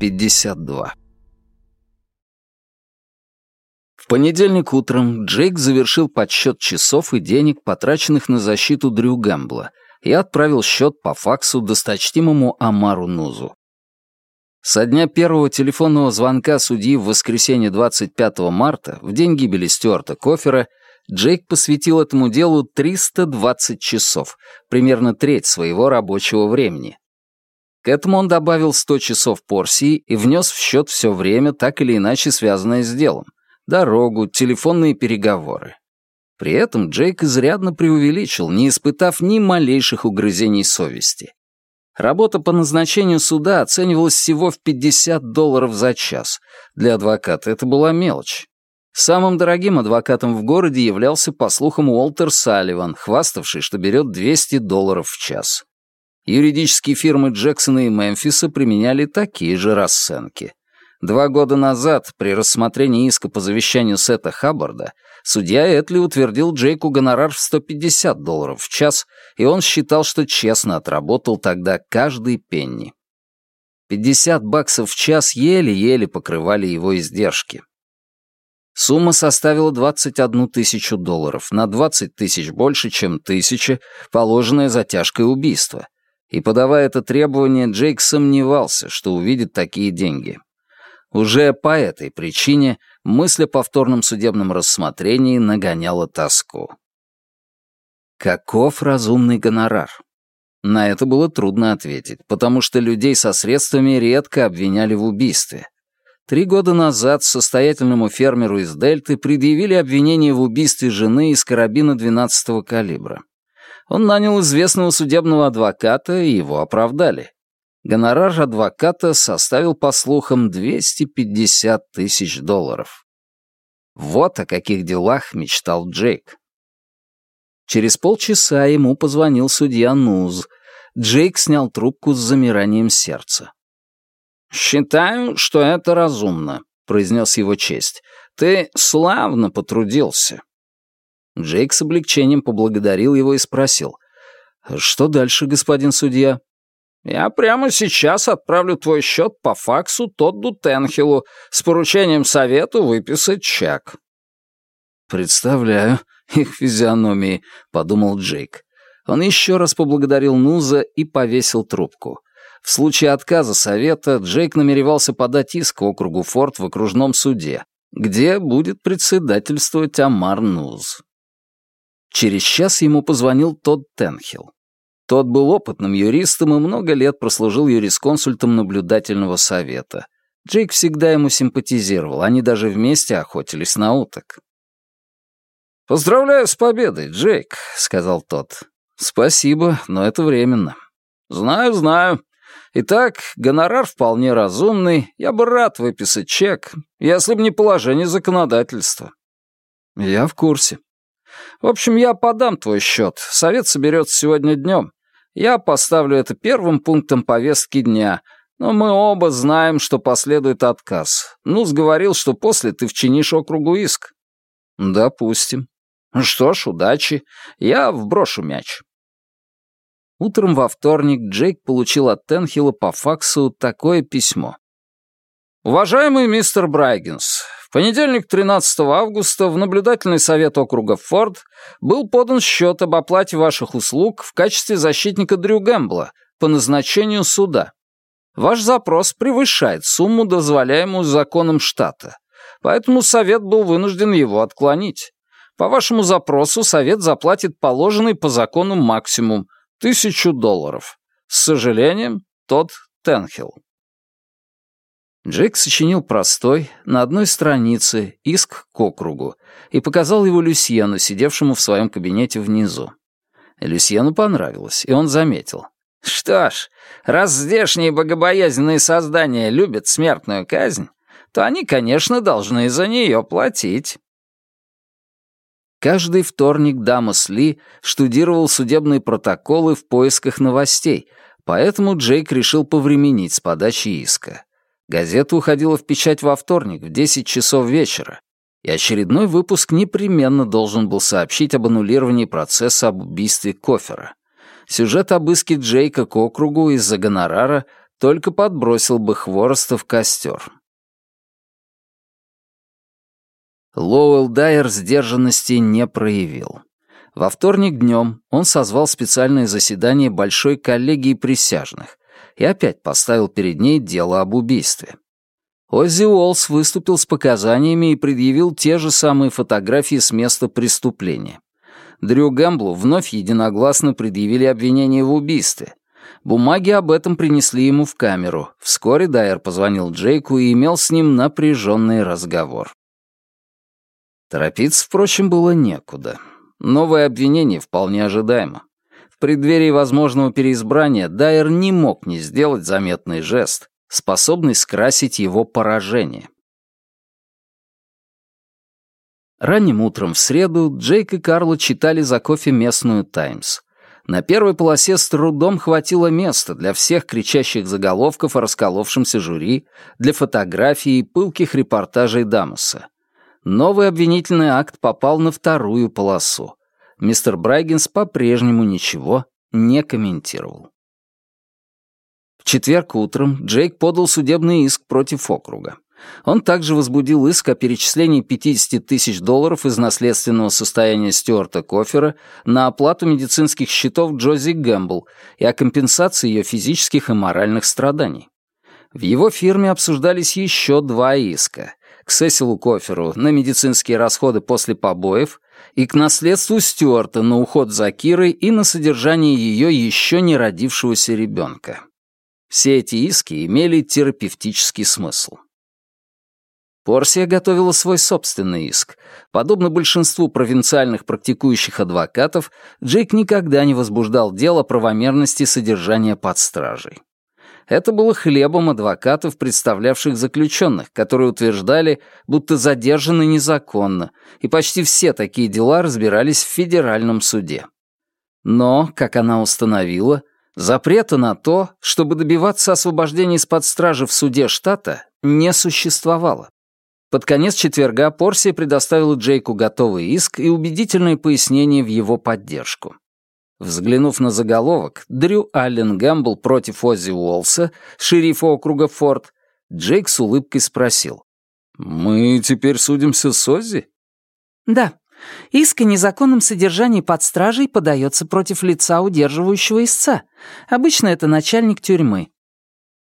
52. В понедельник утром Джейк завершил подсчет часов и денег, потраченных на защиту Дрю Гэмбла, и отправил счет по факсу досточтимому Амару Нузу. Со дня первого телефонного звонка судьи в воскресенье 25 марта, в день гибели Стюарта Кофера, Джейк посвятил этому делу 320 часов, примерно треть своего рабочего времени. К этому он добавил 100 часов порсии и внес в счет все время, так или иначе связанное с делом. Дорогу, телефонные переговоры. При этом Джейк изрядно преувеличил, не испытав ни малейших угрызений совести. Работа по назначению суда оценивалась всего в 50 долларов за час. Для адвоката это была мелочь. Самым дорогим адвокатом в городе являлся, по слухам, Уолтер Салливан, хваставший, что берет 200 долларов в час. Юридические фирмы Джексона и Мемфиса применяли такие же расценки. Два года назад, при рассмотрении иска по завещанию Сета Хаббарда, судья Этли утвердил Джейку гонорар в 150 долларов в час, и он считал, что честно отработал тогда каждый пенни. 50 баксов в час еле-еле покрывали его издержки. Сумма составила 21 тысячу долларов, на 20 тысяч больше, чем тысяча, положенная за тяжкое убийство. И подавая это требование, Джейк сомневался, что увидит такие деньги. Уже по этой причине мысль о повторном судебном рассмотрении нагоняла тоску. Каков разумный гонорар? На это было трудно ответить, потому что людей со средствами редко обвиняли в убийстве. Три года назад состоятельному фермеру из Дельты предъявили обвинение в убийстве жены из карабина 12-го калибра. Он нанял известного судебного адвоката, и его оправдали. Гонорар адвоката составил, по слухам, 250 тысяч долларов. Вот о каких делах мечтал Джейк. Через полчаса ему позвонил судья Нуз. Джейк снял трубку с замиранием сердца. «Считаю, что это разумно», — произнес его честь. «Ты славно потрудился». Джейк с облегчением поблагодарил его и спросил. «Что дальше, господин судья?» «Я прямо сейчас отправлю твой счет по факсу Тодду Тенхилу с поручением совету выписать чек». «Представляю их физиономии», — подумал Джейк. Он еще раз поблагодарил Нуза и повесил трубку. В случае отказа совета Джейк намеревался подать иск округу Форд в окружном суде, где будет председательствовать Амар Нуз. Через час ему позвонил Тодд Тенхилл. Тот был опытным юристом и много лет прослужил юрисконсультом наблюдательного совета. Джейк всегда ему симпатизировал, они даже вместе охотились на уток. «Поздравляю с победой, Джейк», — сказал тот. «Спасибо, но это временно». «Знаю, знаю. Итак, гонорар вполне разумный. Я бы рад выписать чек, если бы не положение законодательства». «Я в курсе». «В общем, я подам твой счет. Совет соберется сегодня днем. Я поставлю это первым пунктом повестки дня, но мы оба знаем, что последует отказ. Ну, сговорил, что после ты вчинишь округу иск». «Допустим». «Что ж, удачи. Я вброшу мяч». Утром во вторник Джейк получил от Тенхилла по факсу такое письмо. «Уважаемый мистер Брайгенс, в понедельник 13 августа в наблюдательный совет округа Форд был подан счет об оплате ваших услуг в качестве защитника Дрю Гэмбла по назначению суда. Ваш запрос превышает сумму, дозволяемую законом штата, поэтому совет был вынужден его отклонить. По вашему запросу совет заплатит положенный по закону максимум – Тысячу долларов. С сожалением, тот Тенхилл. Джек сочинил простой, на одной странице, иск к округу и показал его Люсьену, сидевшему в своем кабинете внизу. Люсьену понравилось, и он заметил. «Что ж, раз здешние богобоязненные создания любят смертную казнь, то они, конечно, должны за нее платить». Каждый вторник Дамас Ли штудировал судебные протоколы в поисках новостей, поэтому Джейк решил повременить с подачей иска. Газета уходила в печать во вторник в 10 часов вечера, и очередной выпуск непременно должен был сообщить об аннулировании процесса об убийстве Кофера. Сюжет обыски Джейка к округу из-за гонорара только подбросил бы хвороста в костер. Лоуэлл Дайер сдержанности не проявил. Во вторник днем он созвал специальное заседание Большой коллегии присяжных и опять поставил перед ней дело об убийстве. Оззи Уолс выступил с показаниями и предъявил те же самые фотографии с места преступления. Дрю Гэмблу вновь единогласно предъявили обвинение в убийстве. Бумаги об этом принесли ему в камеру. Вскоре Дайер позвонил Джейку и имел с ним напряженный разговор. Торопиться, впрочем, было некуда. Новое обвинение вполне ожидаемо. Преддверии возможного переизбрания Дайер не мог не сделать заметный жест, способный скрасить его поражение. Ранним утром в среду Джейк и Карла читали за кофе местную «Таймс». На первой полосе с трудом хватило места для всех кричащих заголовков о расколовшемся жюри, для фотографий и пылких репортажей Дамоса новый обвинительный акт попал на вторую полосу. Мистер Брайгенс по-прежнему ничего не комментировал. В четверг утром Джейк подал судебный иск против округа. Он также возбудил иск о перечислении 50 тысяч долларов из наследственного состояния Стюарта Кофера на оплату медицинских счетов Джози Гэмбл и о компенсации ее физических и моральных страданий. В его фирме обсуждались еще два иска к Сесилу Коферу на медицинские расходы после побоев и к наследству Стюарта на уход за Кирой и на содержание ее еще не родившегося ребенка. Все эти иски имели терапевтический смысл. Порсия готовила свой собственный иск. Подобно большинству провинциальных практикующих адвокатов, Джейк никогда не возбуждал дело правомерности содержания под стражей. Это было хлебом адвокатов, представлявших заключенных, которые утверждали, будто задержаны незаконно, и почти все такие дела разбирались в федеральном суде. Но, как она установила, запрета на то, чтобы добиваться освобождения из-под стражи в суде штата, не существовало. Под конец четверга Порсия предоставила Джейку готовый иск и убедительные пояснения в его поддержку. Взглянув на заголовок «Дрю Аллен Гэмбл против Оззи Уолса, шерифа округа Форд», Джейк с улыбкой спросил. «Мы теперь судимся с Оззи?» «Да. Иск о незаконном содержании под стражей подается против лица, удерживающего истца. Обычно это начальник тюрьмы».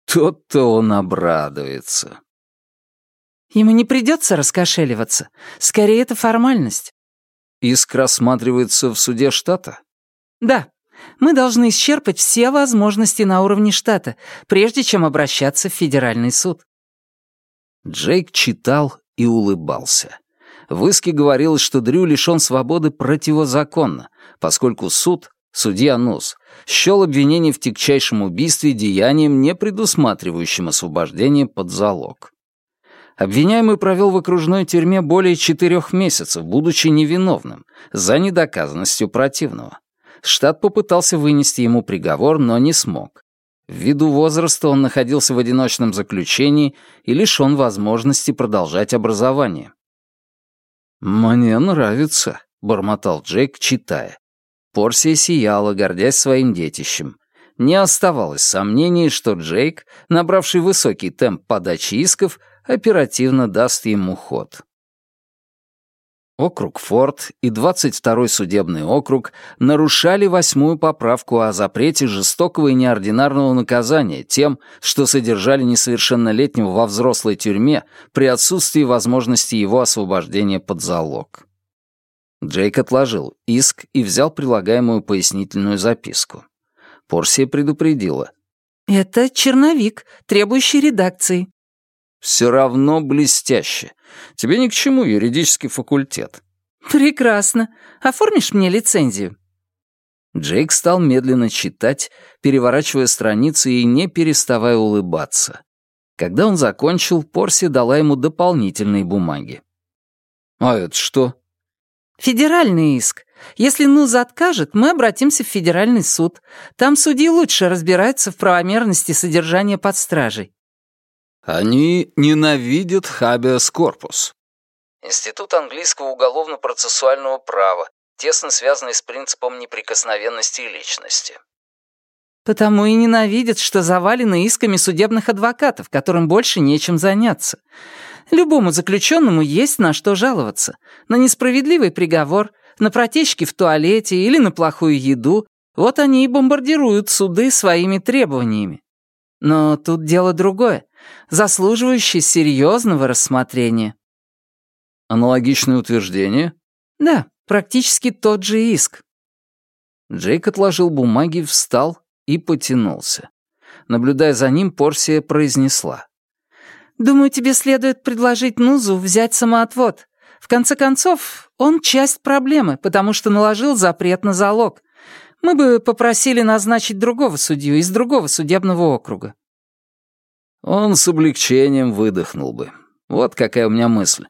Тот-то он обрадуется. Ему не придется раскошеливаться. Скорее, это формальность. Иск рассматривается в суде штата? Да, мы должны исчерпать все возможности на уровне штата, прежде чем обращаться в федеральный суд. Джейк читал и улыбался. В иске говорилось, что Дрю лишён свободы противозаконно, поскольку суд, судья Нус, счёл обвинение в тягчайшем убийстве деянием, не предусматривающим освобождение под залог. Обвиняемый провел в окружной тюрьме более четырех месяцев, будучи невиновным, за недоказанностью противного. Штат попытался вынести ему приговор, но не смог. Ввиду возраста он находился в одиночном заключении и лишён возможности продолжать образование. «Мне нравится», — бормотал Джейк, читая. Порсия сияла, гордясь своим детищем. Не оставалось сомнений, что Джейк, набравший высокий темп подачи исков, оперативно даст ему ход. Округ Форд и 22-й судебный округ нарушали восьмую поправку о запрете жестокого и неординарного наказания тем, что содержали несовершеннолетнего во взрослой тюрьме при отсутствии возможности его освобождения под залог. Джейк отложил иск и взял прилагаемую пояснительную записку. Порсия предупредила. «Это черновик, требующий редакции. Все равно блестяще. Тебе ни к чему юридический факультет. Прекрасно. Оформишь мне лицензию? Джейк стал медленно читать, переворачивая страницы и не переставая улыбаться. Когда он закончил, Порси дала ему дополнительные бумаги. «А это что?» «Федеральный иск. Если НУЗ откажет, мы обратимся в федеральный суд. Там судьи лучше разбираются в правомерности содержания под стражей. Они ненавидят хабиас корпус. Институт английского уголовно-процессуального права, тесно связанный с принципом неприкосновенности личности. Потому и ненавидят, что завалены исками судебных адвокатов, которым больше нечем заняться. Любому заключенному есть на что жаловаться. На несправедливый приговор, на протечки в туалете или на плохую еду. Вот они и бомбардируют суды своими требованиями. Но тут дело другое, заслуживающее серьезного рассмотрения. Аналогичное утверждение? Да, практически тот же иск. Джейк отложил бумаги, встал и потянулся. Наблюдая за ним, Порсия произнесла. «Думаю, тебе следует предложить Нузу взять самоотвод. В конце концов, он часть проблемы, потому что наложил запрет на залог. Мы бы попросили назначить другого судью из другого судебного округа». Он с облегчением выдохнул бы. Вот какая у меня мысль.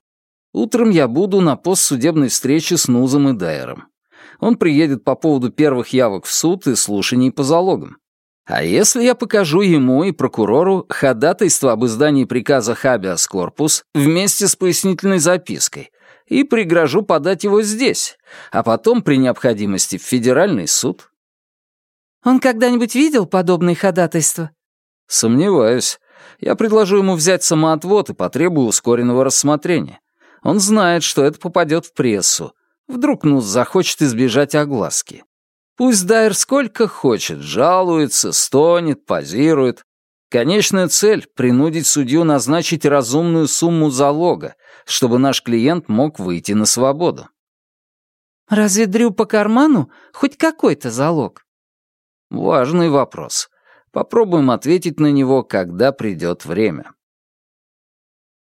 Утром я буду на постсудебной встрече с Нузом и Дайером. Он приедет по поводу первых явок в суд и слушаний по залогам. А если я покажу ему и прокурору ходатайство об издании приказа «Хабиас корпус» вместе с пояснительной запиской и пригрожу подать его здесь, а потом при необходимости в федеральный суд? Он когда-нибудь видел подобные ходатайства? Сомневаюсь. Я предложу ему взять самоотвод и потребую ускоренного рассмотрения. Он знает, что это попадет в прессу, Вдруг Нус захочет избежать огласки. Пусть Дайер сколько хочет, жалуется, стонет, позирует. Конечная цель — принудить судью назначить разумную сумму залога, чтобы наш клиент мог выйти на свободу. Разве Дрю по карману хоть какой-то залог? Важный вопрос. Попробуем ответить на него, когда придет время.